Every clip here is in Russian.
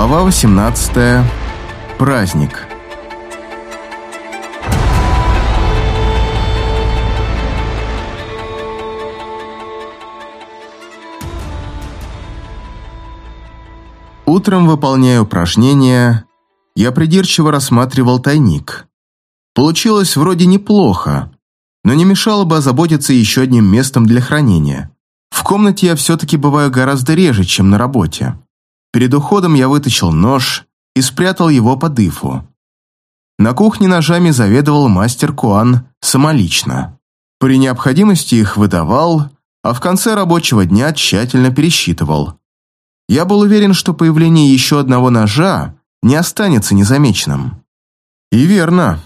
Глава 18. Праздник. Утром, выполняя упражнения, я придирчиво рассматривал тайник. Получилось вроде неплохо, но не мешало бы озаботиться еще одним местом для хранения. В комнате я все-таки бываю гораздо реже, чем на работе. Перед уходом я вытащил нож и спрятал его под ифу. На кухне ножами заведовал мастер Куан самолично. При необходимости их выдавал, а в конце рабочего дня тщательно пересчитывал. Я был уверен, что появление еще одного ножа не останется незамеченным. И верно.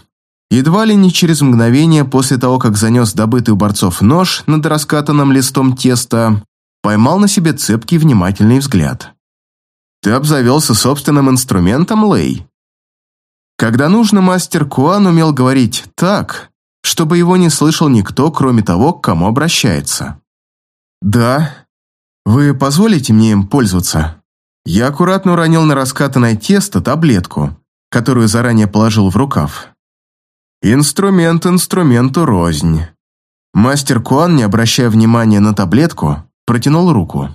Едва ли не через мгновение после того, как занес добытый у борцов нож над раскатанным листом теста, поймал на себе цепкий внимательный взгляд. «Ты обзавелся собственным инструментом, Лэй?» Когда нужно, мастер Куан умел говорить так, чтобы его не слышал никто, кроме того, к кому обращается. «Да. Вы позволите мне им пользоваться?» Я аккуратно уронил на раскатанное тесто таблетку, которую заранее положил в рукав. Инструмент инструменту рознь. Мастер Куан, не обращая внимания на таблетку, протянул руку.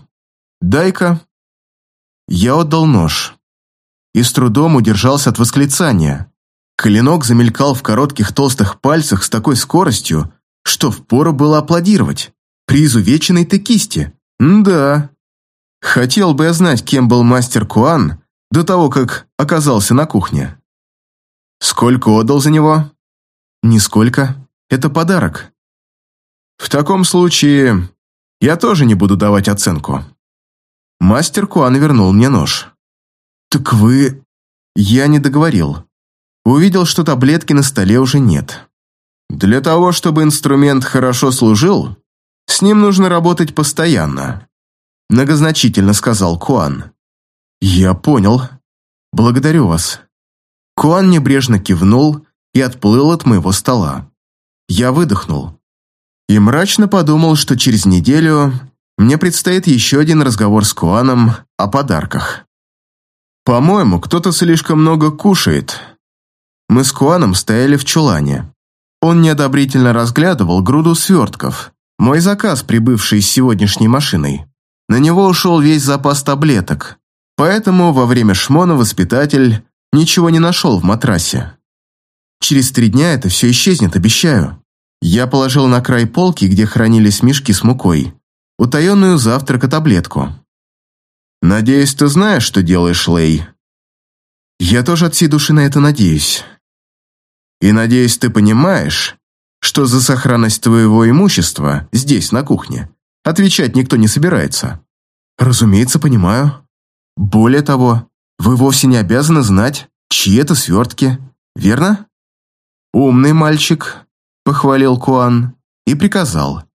«Дай-ка». Я отдал нож. И с трудом удержался от восклицания. Клинок замелькал в коротких толстых пальцах с такой скоростью, что впору было аплодировать. При изувеченной-то кисти. М да. Хотел бы я знать, кем был мастер Куан до того, как оказался на кухне. Сколько отдал за него? Нисколько. Это подарок. В таком случае я тоже не буду давать оценку. Мастер Куан вернул мне нож. Так вы... Я не договорил. Увидел, что таблетки на столе уже нет. Для того, чтобы инструмент хорошо служил, с ним нужно работать постоянно. Многозначительно сказал Куан. Я понял. Благодарю вас. Куан небрежно кивнул и отплыл от моего стола. Я выдохнул. И мрачно подумал, что через неделю мне предстоит еще один разговор с Куаном о подарках. По-моему, кто-то слишком много кушает. Мы с Куаном стояли в чулане. Он неодобрительно разглядывал груду свертков. Мой заказ, прибывший с сегодняшней машиной. На него ушел весь запас таблеток, поэтому во время шмона воспитатель ничего не нашел в матрасе. Через три дня это все исчезнет, обещаю. Я положил на край полки, где хранились мешки с мукой, утаенную завтрака таблетку. «Надеюсь, ты знаешь, что делаешь, Лей?» «Я тоже от всей души на это надеюсь. И надеюсь, ты понимаешь, что за сохранность твоего имущества здесь, на кухне, отвечать никто не собирается. Разумеется, понимаю. Более того, вы вовсе не обязаны знать, чьи это свертки, верно?» «Умный мальчик», — похвалил Куан и приказал.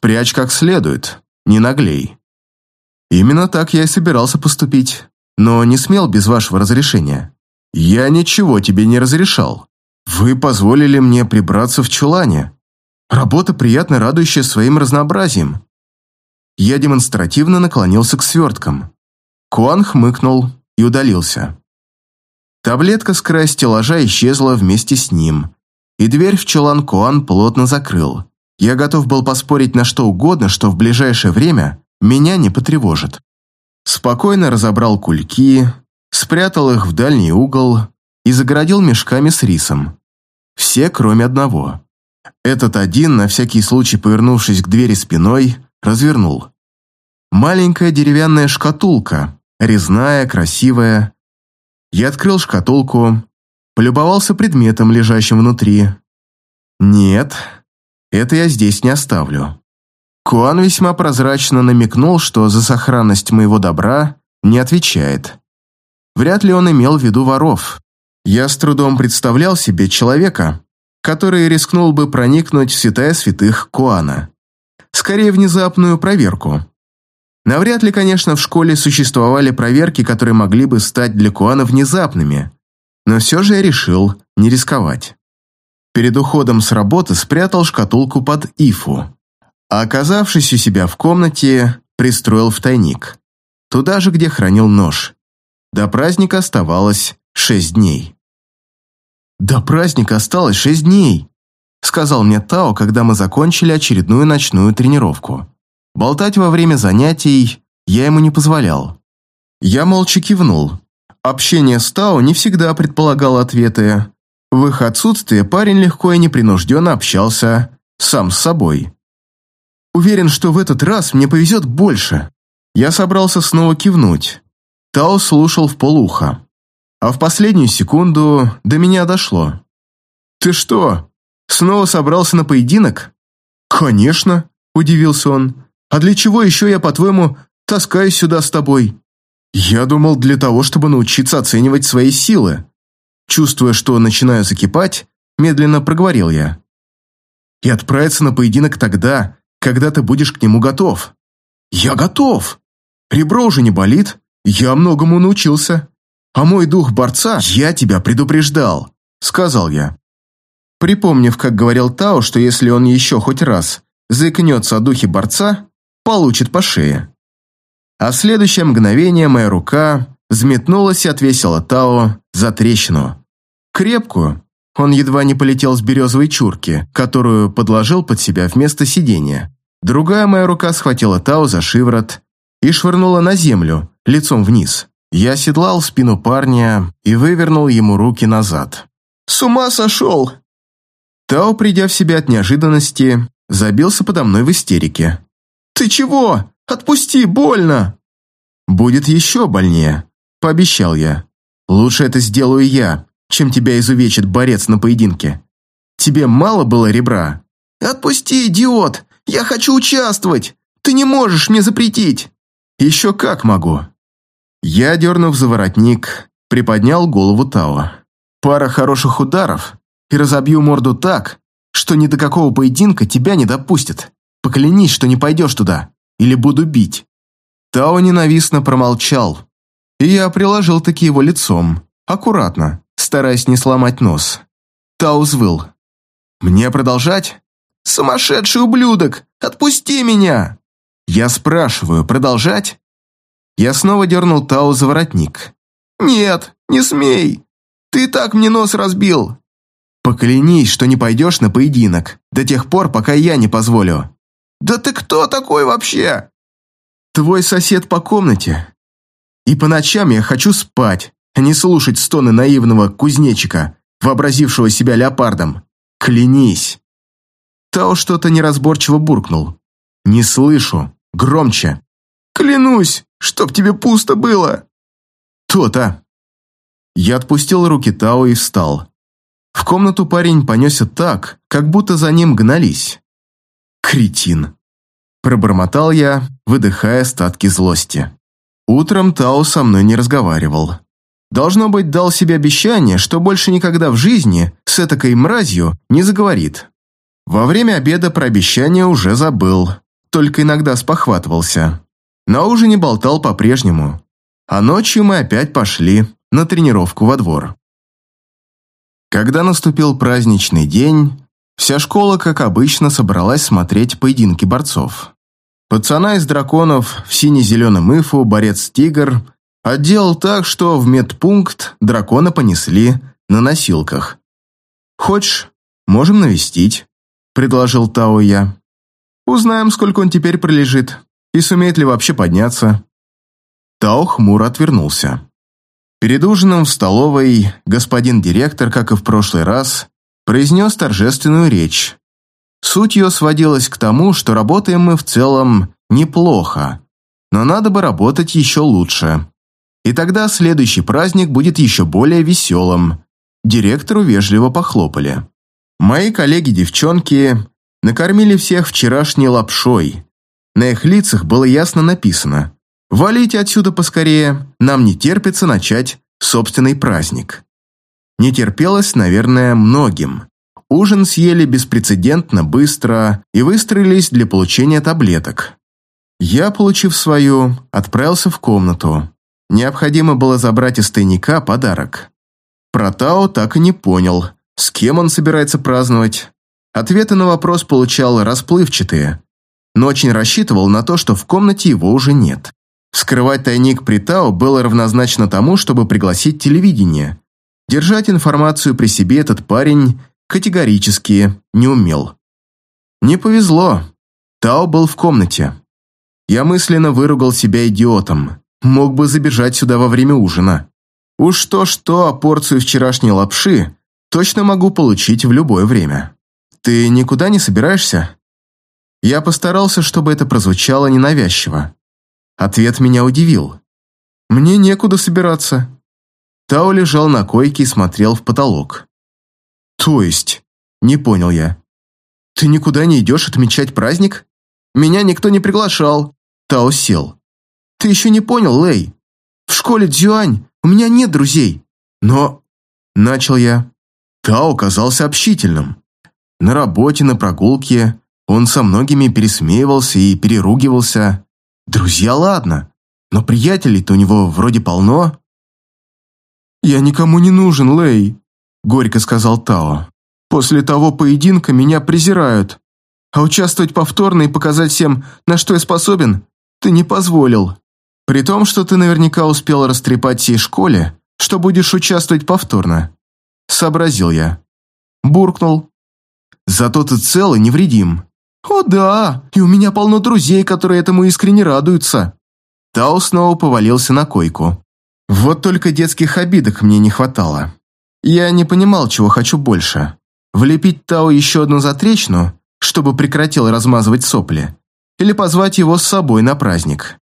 «Спрячь как следует, не наглей». Именно так я и собирался поступить, но не смел без вашего разрешения. Я ничего тебе не разрешал. Вы позволили мне прибраться в чулане. Работа приятно радующая своим разнообразием. Я демонстративно наклонился к сверткам. Куан хмыкнул и удалился. Таблетка с края стеллажа исчезла вместе с ним, и дверь в чулан Куан плотно закрыл. Я готов был поспорить на что угодно, что в ближайшее время меня не потревожит. Спокойно разобрал кульки, спрятал их в дальний угол и загородил мешками с рисом. Все, кроме одного. Этот один, на всякий случай повернувшись к двери спиной, развернул. Маленькая деревянная шкатулка, резная, красивая, я открыл шкатулку, полюбовался предметом, лежащим внутри. Нет, это я здесь не оставлю. Куан весьма прозрачно намекнул, что за сохранность моего добра не отвечает. Вряд ли он имел в виду воров. Я с трудом представлял себе человека, который рискнул бы проникнуть в святая святых Куана. Скорее, внезапную проверку. Навряд ли, конечно, в школе существовали проверки, которые могли бы стать для Куана внезапными, но все же я решил не рисковать. Перед уходом с работы спрятал шкатулку под ифу, а оказавшись у себя в комнате, пристроил в тайник, туда же, где хранил нож. До праздника оставалось шесть дней. «До праздника осталось шесть дней», — сказал мне Тао, когда мы закончили очередную ночную тренировку. Болтать во время занятий я ему не позволял. Я молча кивнул. Общение с Тао не всегда предполагало ответы. В их отсутствие парень легко и непринужденно общался сам с собой. Уверен, что в этот раз мне повезет больше. Я собрался снова кивнуть. Тао слушал в полуха. А в последнюю секунду до меня дошло. «Ты что, снова собрался на поединок?» «Конечно», – удивился он. «А для чего еще я, по-твоему, таскаюсь сюда с тобой?» «Я думал, для того, чтобы научиться оценивать свои силы». Чувствуя, что начинаю закипать, медленно проговорил я. «И отправиться на поединок тогда, когда ты будешь к нему готов. Я готов. Ребро уже не болит, я многому научился. А мой дух борца я тебя предупреждал, сказал я. Припомнив, как говорил Тао, что если он еще хоть раз заикнется о духе борца, получит по шее. А в следующее мгновение моя рука взметнулась и отвесила Тао за трещину. Крепкую, он едва не полетел с березовой чурки, которую подложил под себя вместо сидения. Другая моя рука схватила Тау за шиворот и швырнула на землю, лицом вниз. Я седлал спину парня и вывернул ему руки назад. «С ума сошел!» Тао, придя в себя от неожиданности, забился подо мной в истерике. «Ты чего? Отпусти, больно!» «Будет еще больнее», — пообещал я. «Лучше это сделаю я, чем тебя изувечит борец на поединке. Тебе мало было ребра?» «Отпусти, идиот! Я хочу участвовать! Ты не можешь мне запретить!» «Еще как могу!» Я, дернув за воротник, приподнял голову Тао. «Пара хороших ударов, и разобью морду так, что ни до какого поединка тебя не допустят. Поклянись, что не пойдешь туда, или буду бить». Тао ненавистно промолчал, и я приложил таки его лицом, аккуратно, стараясь не сломать нос. Тау взвыл. «Мне продолжать?» «Сумасшедший ублюдок! Отпусти меня!» Я спрашиваю, продолжать? Я снова дернул Тау за воротник. «Нет, не смей! Ты так мне нос разбил!» «Поклянись, что не пойдешь на поединок, до тех пор, пока я не позволю». «Да ты кто такой вообще?» «Твой сосед по комнате. И по ночам я хочу спать, не слушать стоны наивного кузнечика, вообразившего себя леопардом. Клянись!» Тао что-то неразборчиво буркнул. «Не слышу. Громче!» «Клянусь, чтоб тебе пусто было!» «То-то!» Я отпустил руки Тао и встал. В комнату парень понесся так, как будто за ним гнались. «Кретин!» Пробормотал я, выдыхая остатки злости. Утром Тао со мной не разговаривал. Должно быть, дал себе обещание, что больше никогда в жизни с этакой мразью не заговорит. Во время обеда про обещание уже забыл, только иногда спохватывался. На ужине болтал по-прежнему. А ночью мы опять пошли на тренировку во двор. Когда наступил праздничный день, вся школа, как обычно, собралась смотреть поединки борцов. Пацана из драконов в сине-зеленом ифу, борец-тигр, отделал так, что в медпункт дракона понесли на носилках. «Хочешь, можем навестить?» – предложил Тао я. «Узнаем, сколько он теперь пролежит, и сумеет ли вообще подняться». Тао хмуро отвернулся. Перед ужином в столовой господин директор, как и в прошлый раз, произнес торжественную речь. Суть ее сводилась к тому, что работаем мы в целом неплохо, но надо бы работать еще лучше. И тогда следующий праздник будет еще более веселым. Директору вежливо похлопали. Мои коллеги-девчонки накормили всех вчерашней лапшой. На их лицах было ясно написано «Валите отсюда поскорее, нам не терпится начать собственный праздник». Не терпелось, наверное, многим. Ужин съели беспрецедентно быстро и выстроились для получения таблеток. Я, получив свою, отправился в комнату. Необходимо было забрать из тайника подарок. Про Тао так и не понял, с кем он собирается праздновать? Ответы на вопрос получал расплывчатые, но очень рассчитывал на то, что в комнате его уже нет. Скрывать тайник при Тао было равнозначно тому, чтобы пригласить телевидение. Держать информацию при себе этот парень категорически не умел. Не повезло. Тао был в комнате. Я мысленно выругал себя идиотом. Мог бы забежать сюда во время ужина. Уж то-что, а порцию вчерашней лапши точно могу получить в любое время. Ты никуда не собираешься? Я постарался, чтобы это прозвучало ненавязчиво. Ответ меня удивил. Мне некуда собираться. Тао лежал на койке и смотрел в потолок. То есть? Не понял я. Ты никуда не идешь отмечать праздник? Меня никто не приглашал. Тао сел. Ты еще не понял, Лэй. В школе Дзюань у меня нет друзей. Но... Начал я. Тао казался общительным. На работе, на прогулке он со многими пересмеивался и переругивался. Друзья, ладно, но приятелей-то у него вроде полно. «Я никому не нужен, Лэй», — горько сказал Тао. «После того поединка меня презирают, а участвовать повторно и показать всем, на что я способен, ты не позволил. При том, что ты наверняка успел растрепать всей школе, что будешь участвовать повторно». Сообразил я. Буркнул. «Зато ты цел и невредим. «О да, и у меня полно друзей, которые этому искренне радуются». Тао снова повалился на койку. Вот только детских обидок мне не хватало. Я не понимал, чего хочу больше. Влепить Тао еще одну затречну, чтобы прекратил размазывать сопли, или позвать его с собой на праздник.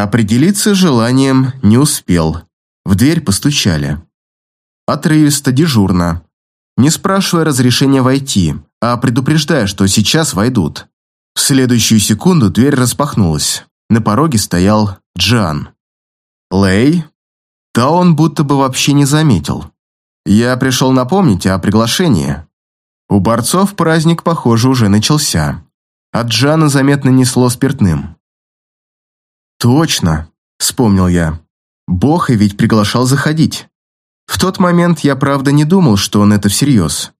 Определиться желанием не успел. В дверь постучали. Отрывисто, дежурно. Не спрашивая разрешения войти, а предупреждая, что сейчас войдут. В следующую секунду дверь распахнулась. На пороге стоял Джан. Лэй? Да он будто бы вообще не заметил. Я пришел напомнить о приглашении. У борцов праздник, похоже, уже начался. От Джана заметно несло спиртным. «Точно», — вспомнил я. Бог и ведь приглашал заходить. В тот момент я, правда, не думал, что он это всерьез.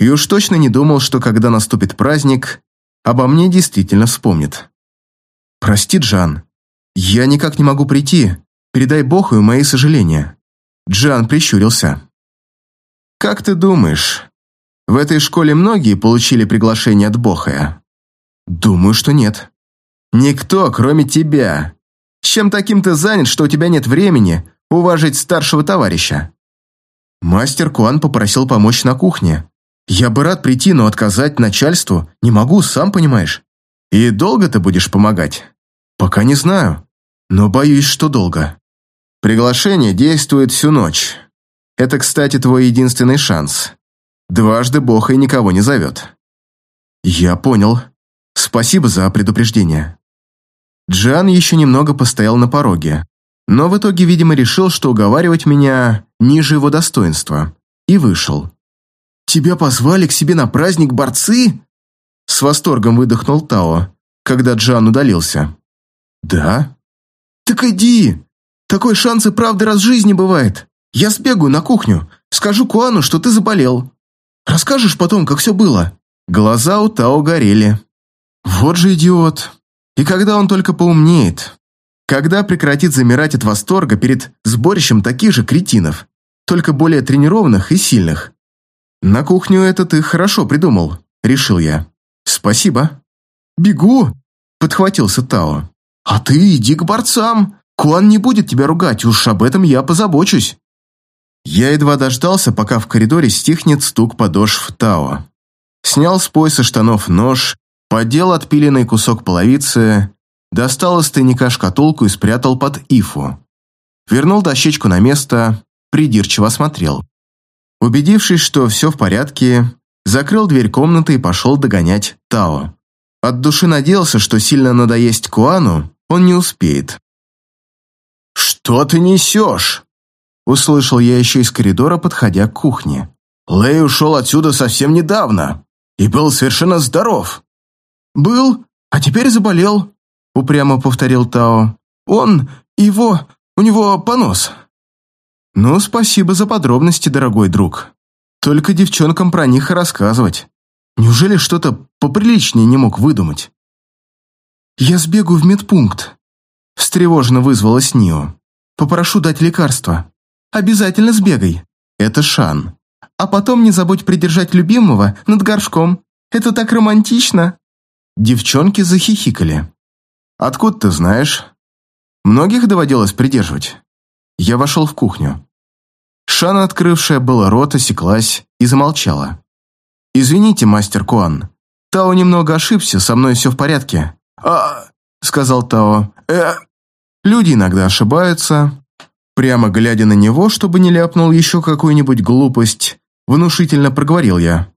И уж точно не думал, что когда наступит праздник, обо мне действительно вспомнит. «Прости, Джан, я никак не могу прийти. Передай Богу мои сожаления». Джан прищурился. «Как ты думаешь, в этой школе многие получили приглашение от Бохая?» «Думаю, что нет». «Никто, кроме тебя. Чем таким ты занят, что у тебя нет времени уважить старшего товарища?» Мастер Куан попросил помочь на кухне. Я бы рад прийти, но отказать начальству не могу, сам понимаешь. И долго ты будешь помогать? Пока не знаю, но боюсь, что долго. Приглашение действует всю ночь. Это, кстати, твой единственный шанс. Дважды Бог и никого не зовет. Я понял. Спасибо за предупреждение. Джан еще немного постоял на пороге, но в итоге, видимо, решил, что уговаривать меня ниже его достоинства, и вышел. «Тебя позвали к себе на праздник борцы?» С восторгом выдохнул Тао, когда Джан удалился. «Да?» «Так иди! Такой шанс и правда раз в жизни бывает. Я сбегаю на кухню, скажу Куану, что ты заболел. Расскажешь потом, как все было?» Глаза у Тао горели. «Вот же идиот! И когда он только поумнеет? Когда прекратит замирать от восторга перед сборищем таких же кретинов, только более тренированных и сильных?» «На кухню это ты хорошо придумал», — решил я. «Спасибо». «Бегу», — подхватился Тао. «А ты иди к борцам. Куан не будет тебя ругать, уж об этом я позабочусь». Я едва дождался, пока в коридоре стихнет стук подошв Тао. Снял с пояса штанов нож, поддел отпиленный кусок половицы, достал из тайника шкатулку и спрятал под ифу. Вернул дощечку на место, придирчиво осмотрел. Убедившись, что все в порядке, закрыл дверь комнаты и пошел догонять Тао. От души надеялся, что сильно надоесть Куану он не успеет. «Что ты несешь?» Услышал я еще из коридора, подходя к кухне. Лэй ушел отсюда совсем недавно и был совершенно здоров. «Был, а теперь заболел», — упрямо повторил Тао. «Он, его, у него понос». «Ну, спасибо за подробности, дорогой друг. Только девчонкам про них и рассказывать. Неужели что-то поприличнее не мог выдумать?» «Я сбегаю в медпункт. встревоженно вызвалась Нио. «Попрошу дать лекарство. Обязательно сбегай». Это Шан. «А потом не забудь придержать любимого над горшком. Это так романтично!» Девчонки захихикали. «Откуда ты знаешь?» «Многих доводилось придерживать?» Я вошел в кухню. Шана, открывшая было рот, осеклась и замолчала. «Извините, мастер Куан. Тао немного ошибся, со мной все в порядке». «А...» — сказал Тао. «Э...» Люди иногда ошибаются. Прямо глядя на него, чтобы не ляпнул еще какую-нибудь глупость, внушительно проговорил я.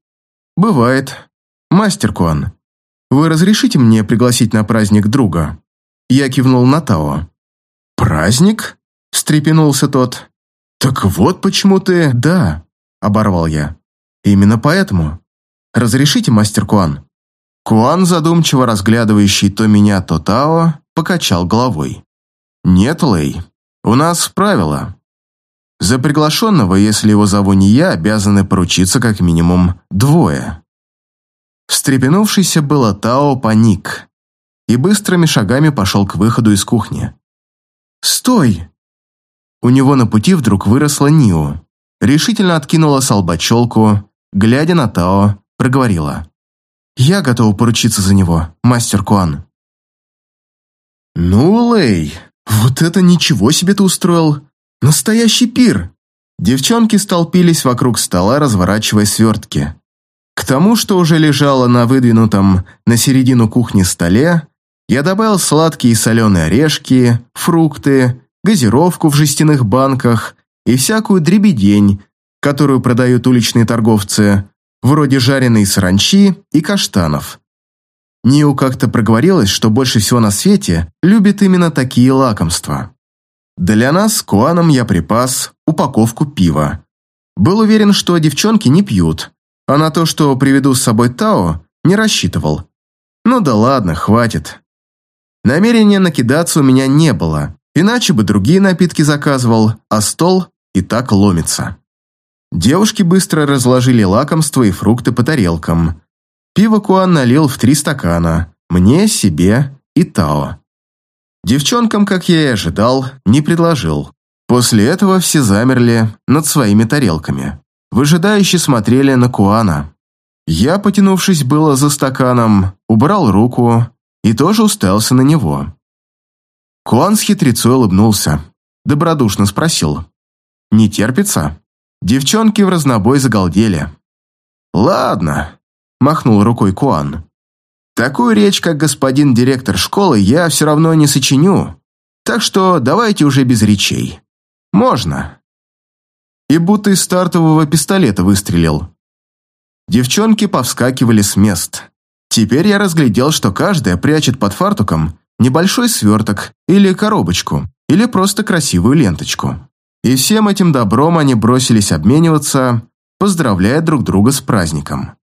«Бывает. Мастер Куан, вы разрешите мне пригласить на праздник друга?» Я кивнул на Тао. «Праздник?» – встрепенулся тот. «Так вот почему ты...» «Да», – оборвал я. «Именно поэтому. Разрешите, мастер Куан?» Куан, задумчиво разглядывающий то меня, то Тао, покачал головой. «Нет, Лэй, у нас правило. За приглашенного, если его зову не я, обязаны поручиться как минимум двое». Встрепенувшийся было Тао паник и быстрыми шагами пошел к выходу из кухни. «Стой!» У него на пути вдруг выросла Нио, решительно откинула с лба челку, глядя на Тао, проговорила. «Я готова поручиться за него, мастер Куан». «Ну, Лэй, вот это ничего себе ты устроил! Настоящий пир!» Девчонки столпились вокруг стола, разворачивая свертки. Тому, что уже лежало на выдвинутом на середину кухни столе, я добавил сладкие и соленые орешки, фрукты, газировку в жестяных банках и всякую дребедень, которую продают уличные торговцы, вроде жареной саранчи и каштанов. Ниу как-то проговорилась, что больше всего на свете любит именно такие лакомства. Для нас с Куаном я припас упаковку пива. Был уверен, что девчонки не пьют, а на то, что приведу с собой Тао, не рассчитывал. Ну да ладно, хватит. Намерения накидаться у меня не было, иначе бы другие напитки заказывал, а стол и так ломится. Девушки быстро разложили лакомства и фрукты по тарелкам. Пиво Куан налил в три стакана, мне, себе и Тао. Девчонкам, как я и ожидал, не предложил. После этого все замерли над своими тарелками. Выжидающе смотрели на Куана. Я, потянувшись было за стаканом, убрал руку и тоже уставился на него. Куан с хитрецой улыбнулся, добродушно спросил. «Не терпится?» Девчонки в разнобой загалдели. «Ладно», – махнул рукой Куан. «Такую речь, как господин директор школы, я все равно не сочиню, так что давайте уже без речей. Можно». И будто из стартового пистолета выстрелил. Девчонки повскакивали с мест. Теперь я разглядел, что каждая прячет под фартуком небольшой сверток или коробочку, или просто красивую ленточку. И всем этим добром они бросились обмениваться, поздравляя друг друга с праздником.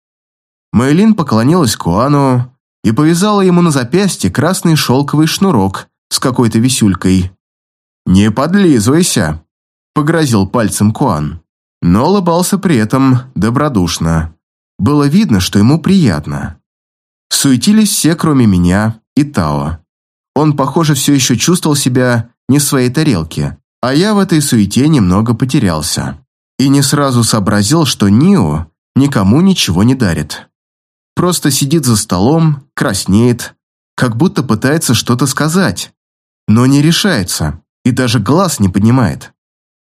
Мэйлин поклонилась Куану и повязала ему на запястье красный шелковый шнурок с какой-то висюлькой. «Не подлизывайся», — погрозил пальцем Куан, но улыбался при этом добродушно. Было видно, что ему приятно. Суетились все, кроме меня и Тао. Он, похоже, все еще чувствовал себя не в своей тарелке, а я в этой суете немного потерялся. И не сразу сообразил, что Нио никому ничего не дарит. Просто сидит за столом, краснеет, как будто пытается что-то сказать, но не решается и даже глаз не поднимает.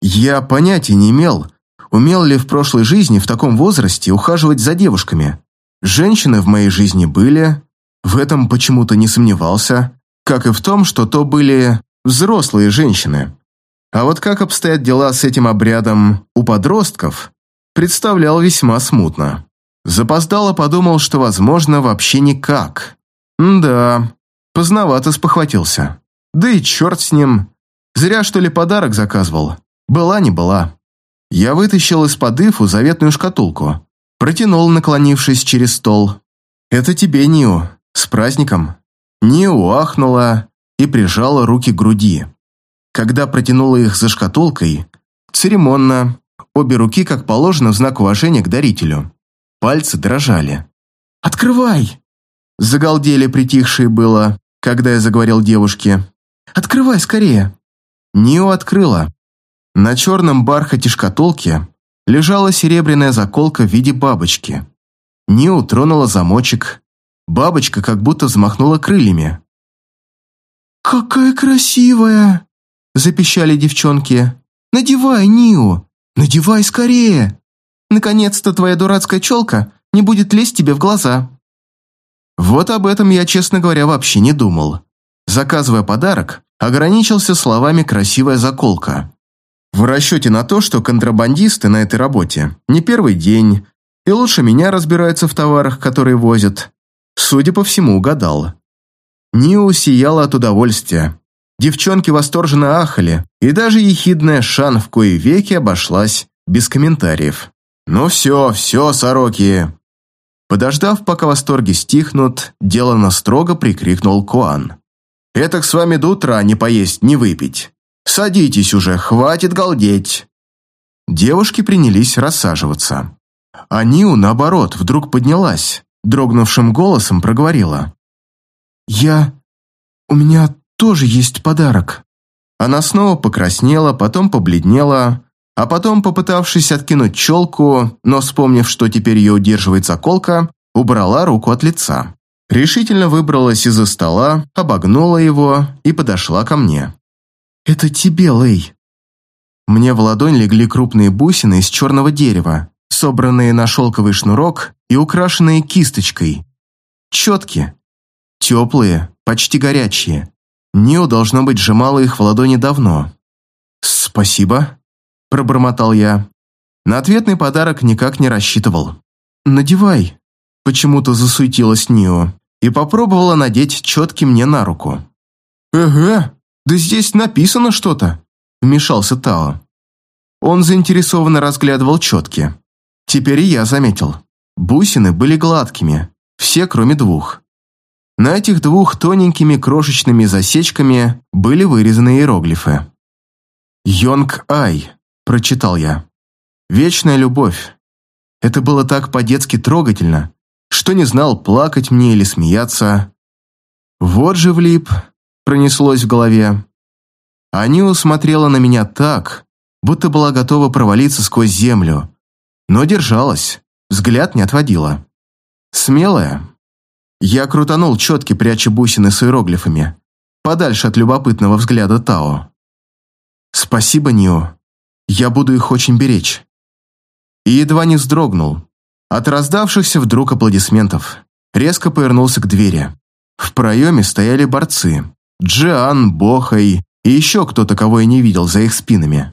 Я понятия не имел, умел ли в прошлой жизни в таком возрасте ухаживать за девушками. Женщины в моей жизни были, в этом почему-то не сомневался, как и в том, что то были взрослые женщины. А вот как обстоят дела с этим обрядом у подростков, представлял весьма смутно. Запоздало подумал, что, возможно, вообще никак. да, поздновато спохватился. Да и черт с ним. Зря, что ли, подарок заказывал. Была не была. Я вытащил из-под ифу заветную шкатулку, Протянул, наклонившись через стол. «Это тебе, Нио, с праздником!» Нио ахнула и прижала руки к груди. Когда протянула их за шкатулкой, церемонно, обе руки, как положено, в знак уважения к дарителю. Пальцы дрожали. «Открывай!» Загалдели притихшие было, когда я заговорил девушке. Открывай скорее!» Нио открыла. На черном бархате шкатулки лежала серебряная заколка в виде бабочки. Нио тронула замочек. Бабочка как будто взмахнула крыльями. «Какая красивая!» – запищали девчонки. «Надевай, Нио! Надевай скорее! Наконец-то твоя дурацкая челка не будет лезть тебе в глаза!» Вот об этом я, честно говоря, вообще не думал. Заказывая подарок, ограничился словами «красивая заколка». В расчете на то, что контрабандисты на этой работе не первый день и лучше меня разбираются в товарах, которые возят, судя по всему, угадал. Ниу сияла от удовольствия. Девчонки восторженно ахали, и даже ехидная Шан в кои веки обошлась без комментариев. «Ну все, все, сороки!» Подождав, пока восторги стихнут, делано строго прикрикнул Куан. «Этак с вами до утра не поесть, не выпить. Садитесь уже, хватит галдеть!» Девушки принялись рассаживаться. А Ниу, наоборот, вдруг поднялась, дрогнувшим голосом проговорила. «Я... у меня тоже есть подарок». Она снова покраснела, потом побледнела, а потом, попытавшись откинуть челку, но вспомнив, что теперь ее удерживает заколка, убрала руку от лица. Решительно выбралась из-за стола, обогнула его и подошла ко мне. «Это тебе, Лэй». Мне в ладонь легли крупные бусины из черного дерева, собранные на шелковый шнурок и украшенные кисточкой. Четкие, теплые, почти горячие. Нио, должно быть, сжимала их в ладони давно. «Спасибо», – пробормотал я. На ответный подарок никак не рассчитывал. «Надевай», – почему-то засуетилась Нио и попробовала надеть четки мне на руку. «Эге, да здесь написано что-то», – вмешался Тао. Он заинтересованно разглядывал четки. Теперь и я заметил. Бусины были гладкими, все кроме двух. На этих двух тоненькими крошечными засечками были вырезаны иероглифы. «Йонг-Ай», – прочитал я. «Вечная любовь». Это было так по-детски трогательно, что не знал, плакать мне или смеяться. «Вот же влип», – пронеслось в голове. Ани усмотрела на меня так, будто была готова провалиться сквозь землю, но держалась, взгляд не отводила. Смелая, я крутанул четки, пряча бусины с иероглифами, подальше от любопытного взгляда Тао. «Спасибо, Нио. Я буду их очень беречь». И едва не вздрогнул. От раздавшихся вдруг аплодисментов. Резко повернулся к двери. В проеме стояли борцы. Джиан, Бохай и еще кто-то, кого я не видел за их спинами.